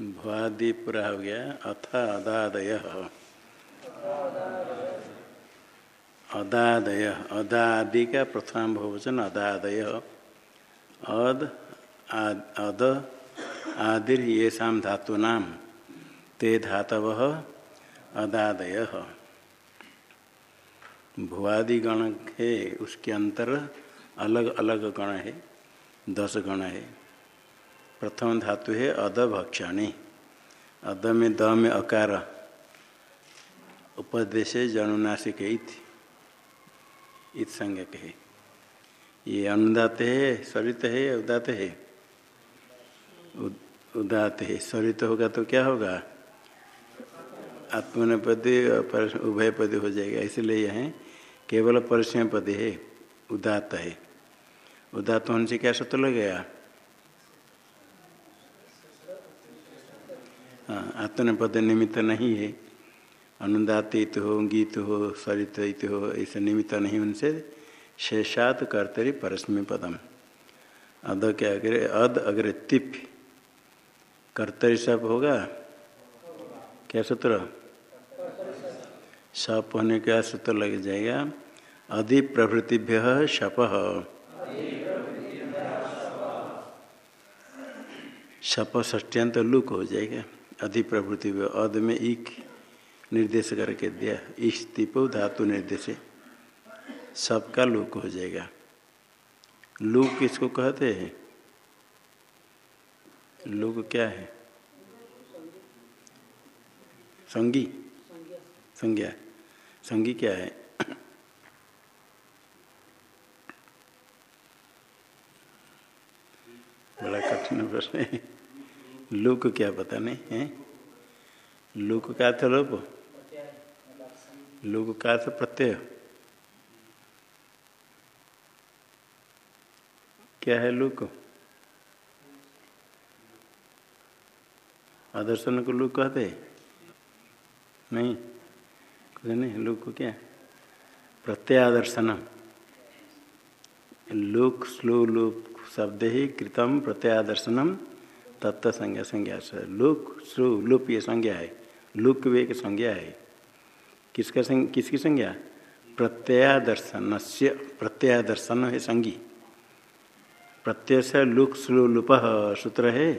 भुआदि पूरा हो गया अथ अदादय अदादय अदादि का प्रथम बहुवचन, अदादय। अद अद, आदिर ये शाम धातु नाम ते धातव, अदादय। भुआदि गण है उसके अंतर अलग अलग गण है, दस गण है। प्रथम धातु है अद भक्षणी। अद में द में अकार। उपदेश जनुनाशिक इत। संज्ञक है। ये अनुदात है सरित है, उदात है। उदात है सरित होगा तो क्या होगा? आत्मनपति उभय पद हो जाएगा। इसलिए यह केवल परिचय पद है, उदात है। उदात होने से क्या सत्य लगेगा? हाँ पद निमित्त नहीं है। अनुदात हो, गीत हो सरित हो, ऐसे निमित्त नहीं, उनसे शेषात कर्तरी परस्मी पदम। अद के अग्रे अद अग्रे तिप। कर्तरी सब होगा? क्या सूत्र? सप होने का सूत्र लग जाएगा। अधि प्रभृतिभ्य शप। शप ष्ट्यंत लुक हो जाएगा। अधिप्रभृति अद में ईक निर्देश करके दिया। इस धातु निर्देश सबका लुक हो जाएगा। लुक किसको कहते हैं? लुक क्या है? संगी। संज्ञा। संगी क्या है? बड़ा कठिन प्रश्न है। लुक क्या पता नहीं, है? लुक का अर्थ लोप? लोक का अर्थ प्रत्यय। क्या है लुक? आदर्शन को लुक कहते नहीं कुछ नहीं, लुक को क्या? प्रत्यादर्शनम। लुक स्लो लुक शब्द ही कृतम प्रत्यादर्शनम। तत्व संज्ञा संज्ञा से। लुक श्रु लुप ये संज्ञा है। लुक वे की संज्ञा है। किसका संग, किसकी संज्ञा? प्रत्ययादर्शन से प्रत्ययादर्शन है संगी प्रत्यय से लुक श्रु लुप सूत्र है।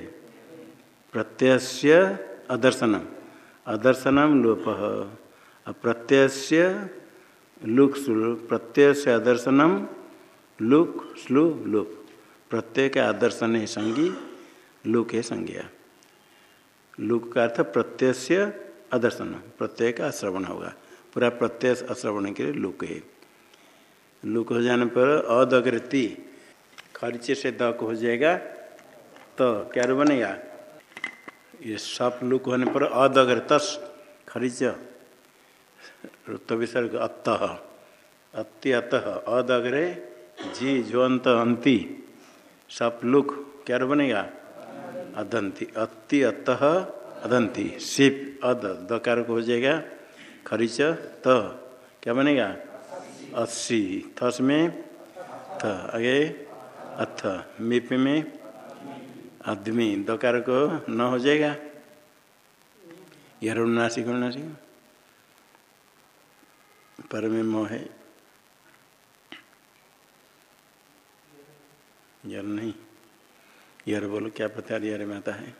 प्रत्यय अदर्शनम। अदर्शनम लोप। प्रत्यय लुक श्लु प्रत्यय अदर्शनम लुक श्लु लुप। प्रत्यय आदर्शन है संगी लुक है संज्ञा। लुक का अर्थ प्रत्यय अदर्शन, प्रत्यय का श्रवण होगा। पूरा प्रत्यय अश्रवण के लिए लुक है। लुक हो जाने पर अदग्रति खर्चे से दक हो जाएगा तो क्या बनेगा। ये सप लुक होने पर अदग्रतस खरिच ऋत विसर्ग अतः अति अतः अदग्रे, जी, ज्वंत, अंति। सप लुक क्या बनेगा। अदंती अति अतः अदंती। सिप, अद दकार को हो जाएगा। खरीच, त। क्या बनेगा? अस्सी। थस में, थ। आगे, अथ। मिप में आदमी दकार को न हो जाएगा। नासिक नासिक पर में मोह है। यर नहीं। यार बोलो, क्या पता यार में आता है?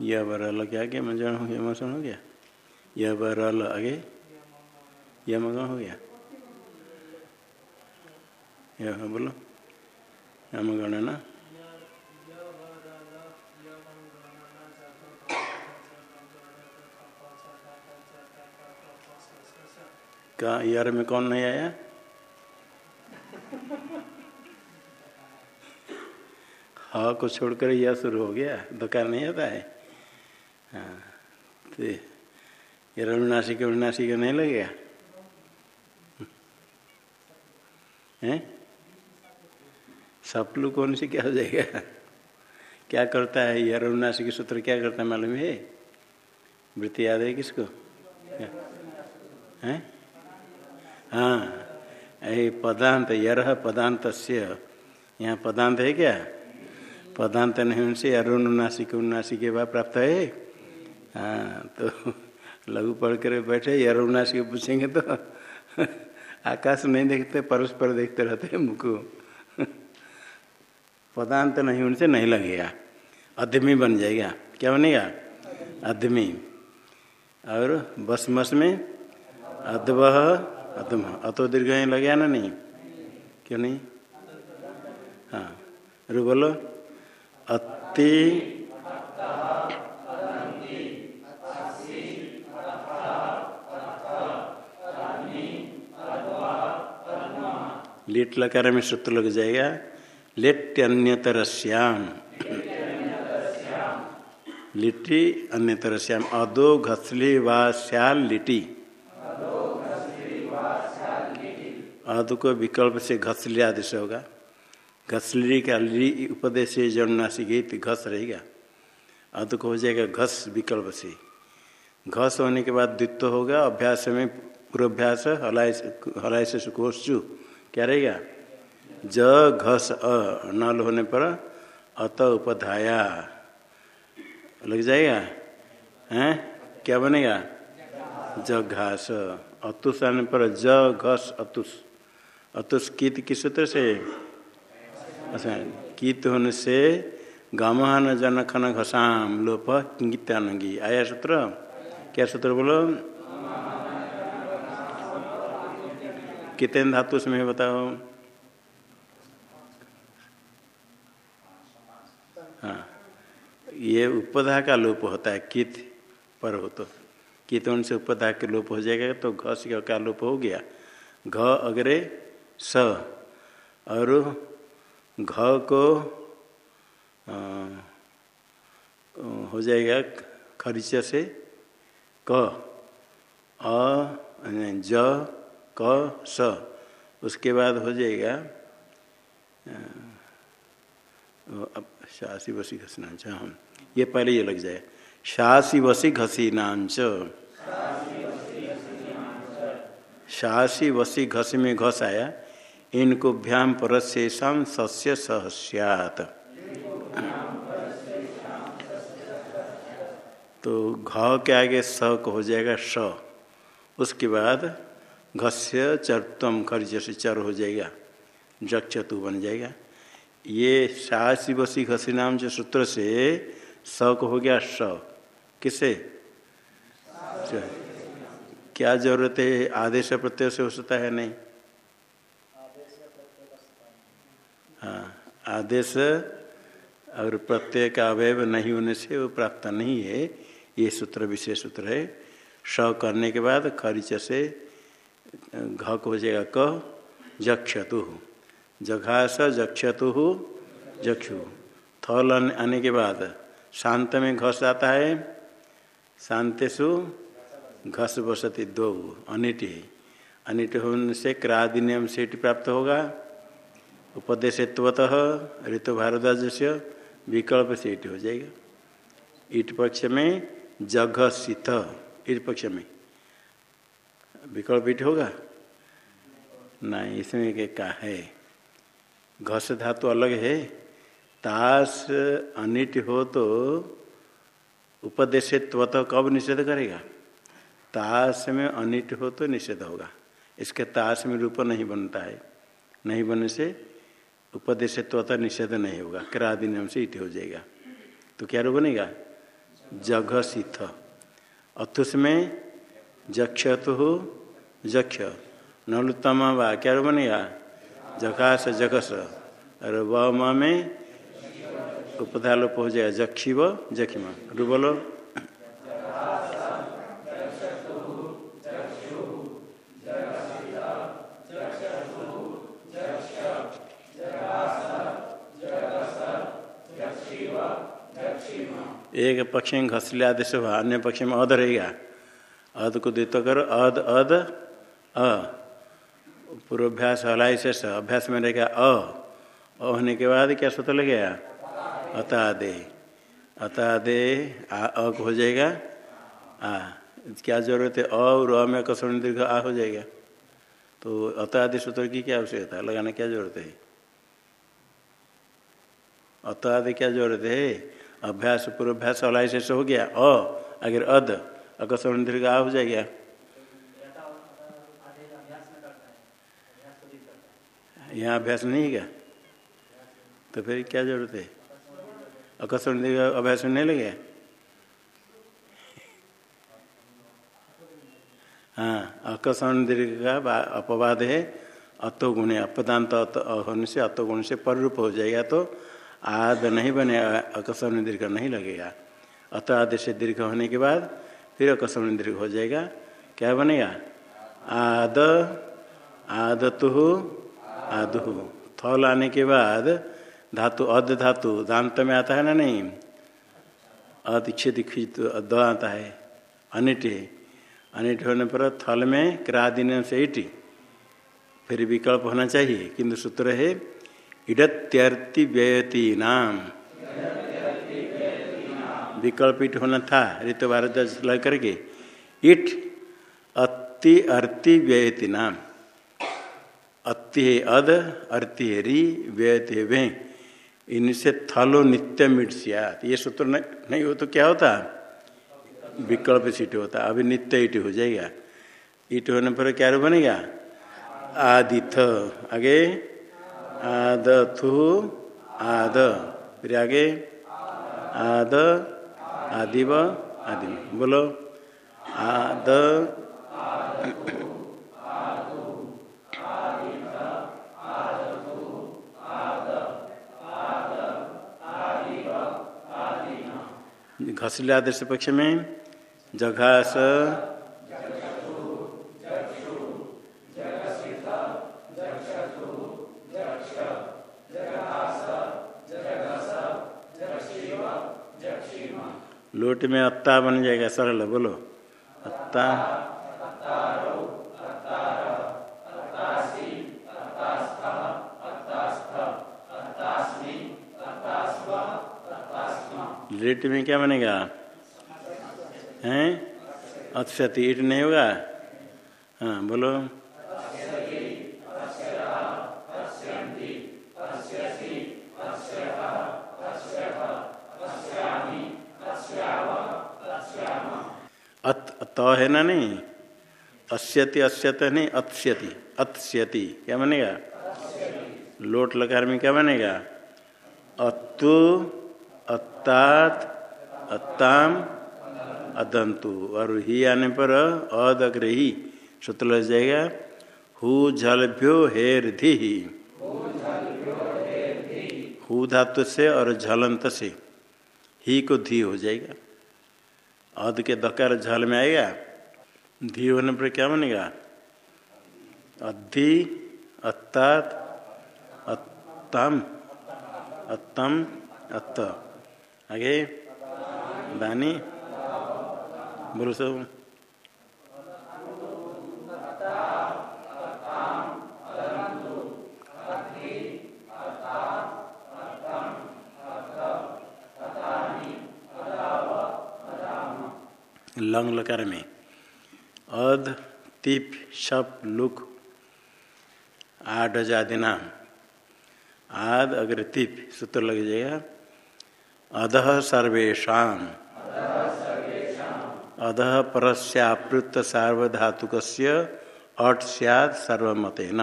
यह बरल क्या क्या मजन हो गया मौसम हो गया यह बरल आगे? यह मगा हो गया यह बोलो। यम गणना का यार में कौन नहीं आया? हा को छोड़कर यह शुरू हो गया दुकान नहीं आता है। हाँ तो ये अरुणासी के नहीं लगेगा? हैं? सपलू कौन से क्या हो जाएगा? क्या करता है ये अरुणासी के सूत्र, क्या करता है मालूम है? वृत्ति याद है किसको? हैं? हाँ पदांत यर पदांत यहाँ पदांत है क्या? पदांत नहीं, उनसे अरुण नासिक उन्नासिक के बाद प्राप्त है। हाँ तो लघु पढ़ कर बैठे अरुणासिक पूछेंगे तो आकाश नहीं देखते, परस्पर देखते रहते मुख पदांत नहीं, उनसे नहीं लगेगा। अदमी बन जाएगा। क्या बनेगा? अदमी और बस मस में अदव अदम अतो दीर्घ लगे ना नहीं? क्यों नहीं? हाँ। रू बोलो अति लिट लकार में सूत्र लग जाएगा। लेट अन्यतर श्याम लिट्टी अन्यतर श्याम अदो घसली व श्याल लिटी। अद को विकल्प से घसली आदेश होगा। घसली का ली उपदेश से जन्नासी गीत घस रहेगा को हो जाएगा घस विकल्प से। घस होने के बाद द्वित्व होगा अभ्यास में पूर्वाभ्यास हलाय हलाय से सुकोशु क्या रहेगा ज, घस, अ, नल होने पर अत उपधाया। लग जाएगा? हैं? क्या बनेगा? ज घास अतुष आने पर ज, घस, अतुष। अतुष कित किस सूत्र से? अच्छा कीत होने से गमहन जन खन घसाम लोप किंगित्यानंगी आया सूत्र? क्या सूत्र बोलो? कितने धातु में बताओ। हाँ। ये उपधा का लोप होता है, कित पर हो तो। कित से उपधा के लोप हो जाएगा तो घ का लोप हो गया। घ अगरे स। और घ को आ, हो जाएगा खरीच से क अ ज क स। उसके बाद हो जाएगा अब शासी बसी घसीनांच हम ये पहले ये लग जाए। शासी वसी घसीनांच। शासी वसी घस में घस आया। इनको भ्याम परशेषम सस्य सहस्यात। तो घ के आगे स को हो जाएगा स उसके बाद घस्य चरतम खर्च से चर हो जाएगा जक्षतु बन जाएगा। ये सासी बसी घसी नाम जो सूत्र से स को हो गया स किसे? क्या ज़रूरत है? आदेश प्रत्यय से हो सकता है नहीं हाँ आदेश, और प्रत्यय का अवयव नहीं होने से वो प्राप्त नहीं है। ये सूत्र, विशेष सूत्र है। स करने के बाद खरीच से, घ को जाएगा क, जक्षतु। जघास, जक्षतु, जक्षु। थल आने के बाद शांत में घस आता है। शांतेशु घस बसती दो, अनिट। अनिट होने से क्रादिनियम सेठ प्राप्त होगा। उपदेशत्वत ऋतु भारद्वाज से विकल्प से ईट हो जाएगा। ईट पक्ष में जघ सित ईट पक्ष में। विकल्प ईट होगा? नहीं, इसमें के का है? घस धातु अलग है। ताश अनिट हो तो उपदेश त्वत कब निषेध करेगा? ताश में अनिट हो तो निषेध होगा। इसके ताश में रूप नहीं बनता है। नहीं बनने से उपदेश तो अतः निषेध नहीं होगा क्रादि नियम से ईट हो जाएगा। तो क्या रूप बनेगा? जघ सिथ अथुस में जक्षतु हो जक्ष। नलुत्तम वा क्या रूप बनेगा? जघास, जघस। और व में उपधालोप हो जाएगा। जक्षी व जखिमा। रू बोलो। एक पक्ष में घसले आदेश हुआ अन्य पक्ष में अध रहेगा अध को द्वित करो, अध अध, अ। पूर्वाभ्यास हलाई से अभ्यास में रहेगा अ। होने के बाद क्या सूत्र लगेगा अतादे। अतादे, आ, अ हो जाएगा, आ। क्या ज़रूरत है? अ और अ में कसरण दीर्घ आ हो जाएगा। तो अतादि सूत्र की क्या आवश्यकता? लगाने क्या ज़रूरत है? अत आदि क्या ज़रूरत है? अभ्यास, पूर्वाभ्यास अलाई से हो गया। अ, अगर अद अकस्म दीर्घ आ हो जाएगा। यहाँ अभ्यास नहीं क्या? तो फिर क्या ज़रूरत है? अकस्म दीर्घ अभ्यास नहीं लगे? हाँ अकस्म दीर्घ का अपवाद है अतो गुण अपदांत होने से अतो गुण से पर रूप हो जाएगा तो आद नहीं बने अकस्म दीर्घ नहीं लगेगा। अत आदि से दीर्घ होने के बाद फिर अकस्म दीर्घ हो जाएगा। क्या बनेगा? आद, आदतु, आदु। थल आने के बाद धातु, अध धातु, दांत में आता है ना नहीं? अतिक्षित दीक्षित द आता है। अनिट। अनिट होने पर थल में क्रादिन से इट। फिर विकल्प होना चाहिए। किंतु सूत्र है इडत्यर्ति व्ययती नाम विकल्प इट होना था ऋतु भारत लग करके। इट अति अर्ति व्ययती नाम अति है अद अर्ति है री व्ययत है वे। इनसे थलो नित्य मिट ये सूत्र नहीं हो तो क्या होता? विकल्प सीट होता। अभी नित्य ईट हो जाएगा। ईट होने पर क्या बनेगा? आदिथ आगे आदथु आद। फिर आगे। आद आदिव आदि बोलो। आद। घसले आदर्श पक्ष में जघास लोट में अत्ता बन जाएगा, सरल बोलो। अत्ता। लेट में क्या बनेगा? हैं? अक्षति ईट नहीं होगा? हाँ बोलो। है ना नहीं। अस्यति अस्यत नहीं अत्स्यति। अत्स्यति क्या बनेगा? लोट लकार में क्या बनेगा? अतु अत्तात अत्ताम अदंतु। और ही आने पर अद अग्र सूत्र लग जाएगा हु झलभ्यो हेर धी हु धातु से और झलंत से। ही को धी हो जाएगा। अद के दकार झल में आएगा। धी होने पर क्या बनेगा? अद्धि अत्तात, अत्तम। अत्तम, अत्त। आगे। दानी। बोलो सब। लंग लकार में। अध तिप शप लुक। आठ जाति नाम आद अगर तिप, सूत्र लग जाएगा। अधः सर्वेशा अधः परस्यापृत सार्वधातुक अट सैद सर्वमतेन।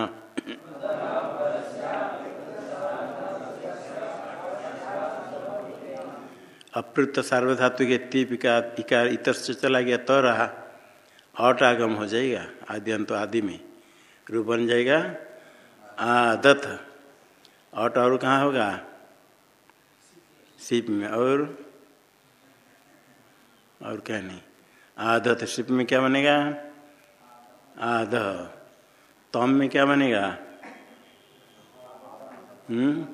अप्रृत सार्वधातु के तीप का इकार इतर से चला गया तो रहा अट आगम हो जाएगा आदि अंत आदि में। रूप बन जाएगा आदत अट और कहाँ होगा? सिप में। और? और क्या नहीं। आदत सिप में क्या बनेगा? आध तम में क्या बनेगा? हम्म?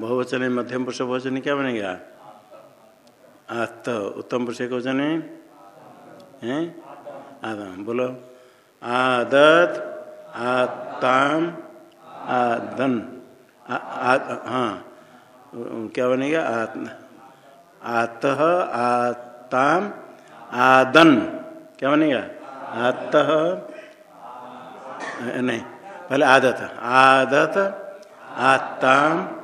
बहुवचन, मध्यम पुरुष बहुवचन क्या बनेगा? आत उत्तम पुरुष एक वचन है। आदम बोलो। आदत आताम आदन। हाँ। क्या बनेगा? आत आताम आदन। क्या बनेगा? आत, नहीं, पहले आदत। आदत आताम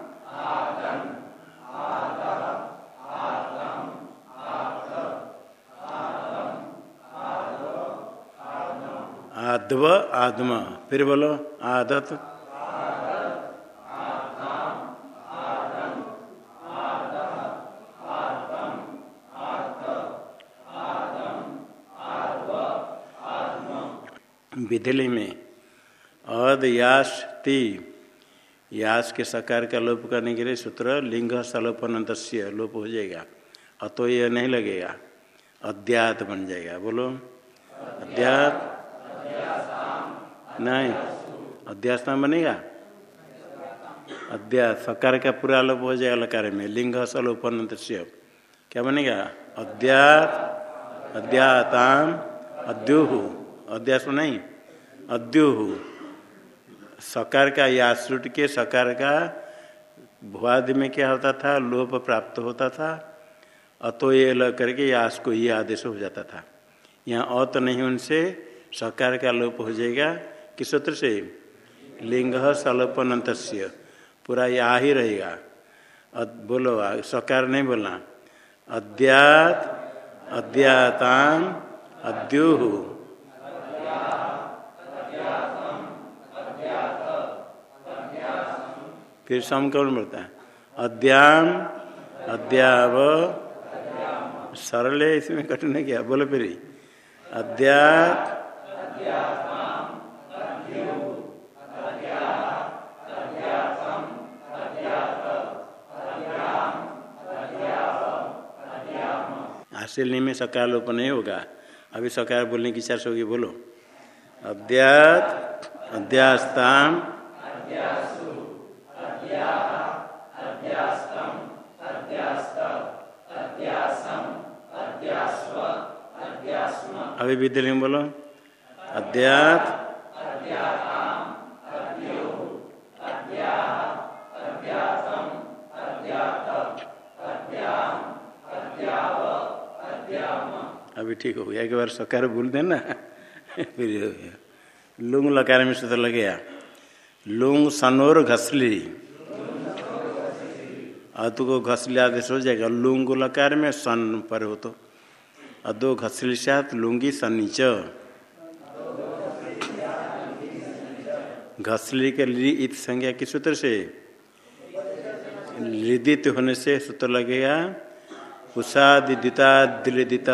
आद्व आत्म। फिर बोलो, आदत। विधि में। अद यास ती। यास के सकार का लोप करने के लिए सूत्र लिंग सलोपन लोप हो जाएगा। अतो यह नहीं लगेगा। अध्यात बन जाएगा। बोलो। अध्यात नहीं। अध्यास्थान बनेगा। अध्यात सकार का पूरा लोप हो जाएगा लकार में। लिंग सलोपन क्या बनेगा? अध्यात, अध्याताम, अद्योहु। अध्यास नहीं। अद्योहु। सकार का याश्रुट के सकार का भुआदि में क्या होता था? लोप प्राप्त होता था। अतो ये ल करके यास को ये आदेश हो जाता था। यहाँ अत नहीं, उनसे सकार का लोप हो जाएगा। किस सूत्र से लिंग सलोपनंत पूरा या ही रहेगा। बोलो, सकार नहीं बोलना। अद्यात अद्याताम अद्योहु फिर सम कौन बोलता है? अद्याम अद्याव सरल है, इसमें कठिन क्या? बोलो फिर। अध्यात हासिल में सकार लोप नहीं होगा। अभी सकार बोलने की इच्छा होगी, बोलो। अध्यात, अध्यास्ताम। अभी विद्यालय में बोलो। अध्यात अभी ठीक हो गया। एक बार सकार भूल देना। फिर हो गया। लुंग लकार में सूत्र लग गया। लुंग सनोर घसली। अतु को घसली आदेश हो जाएगा। लुंग लकार में सन पर हो तो। अदो घसलिशात लुंगी सनीच। घसली के ली इत संज्ञा किस सूत्र से? लिदित होने से सूत्र लगेगा। उषादिता दिलिदित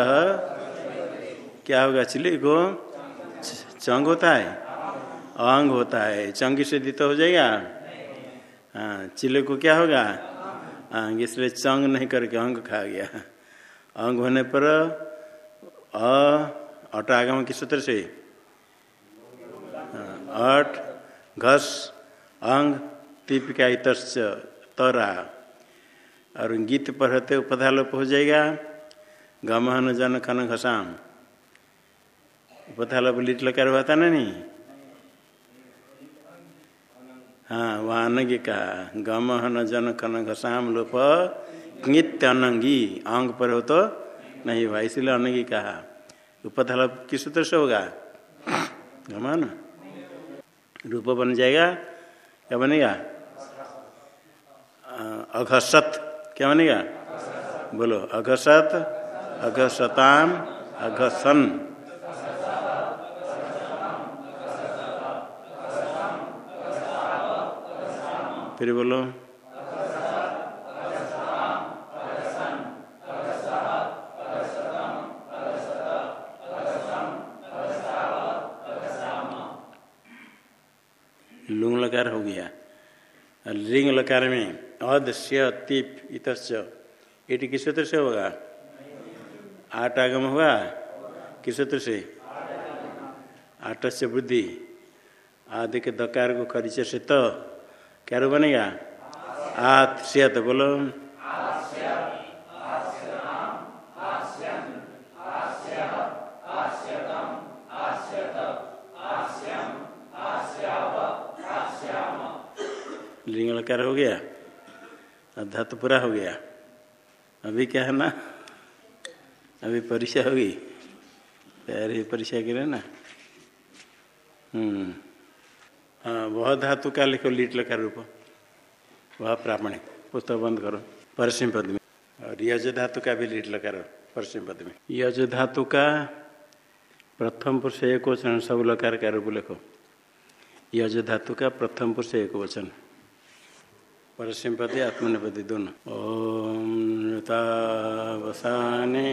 क्या होगा? चिली को चंग होता है? अंग होता है। चंग से दित हो जाएगा? हाँ चिल्ले को क्या होगा? अंग, इसलिए चंग नहीं करके अंग खा गया। अंग होने पर अट आगम किस सूत्र से? अट, घस, अंग तीपिका इतश्च तरा। और गीत पढ़ते उपधालोप हो जाएगा। गमहन जन खन घसाम। उपधालोप लिट लकार हुआ था ना नहीं। हाँ वहाँ अनंगी कहा गमहन जन खन घसाम लोप, नित्य अनंगी अंग पर हो तो नहीं हुआ इसलिए अनगी कहा। उपथल किस सूत्र से होगा? गमान रूप बन जाएगा, क्या बनेगा? अघसत, क्या बनेगा? बोलो, अघसत, अघसताम, अघसन। फिर बोलो। लकार हो गया। लिंग लकार में अदस्य तिप इत इट किस सूत्र से होगा? आठ आगम हुआ किस सूत्र से? आठ से बुद्धि। आदि के दकार को खरीचे से तो। क्या रो बनेगा आत से तो बोलो लिंगलकार हो गया धातु पूरा हो गया अभी क्या है ना अभी परीक्षा होगी तैयारी परीक्षा के लिए ना हम्म हाँ वह धातु का लिखो? लीट लकार रूप। वह प्रामाणिक। पुस्तक बंद करो। परसिम पद में। और यज धातु का भी लीट लकार परसिम पद में। यज धातु का प्रथम पुरुष एक वचन, सब लकार का रूप लिखो। यज धातु का प्रथम पुरुष एक वचन। परसिम पद आत्मनिपति दोनों। ओम तावसाने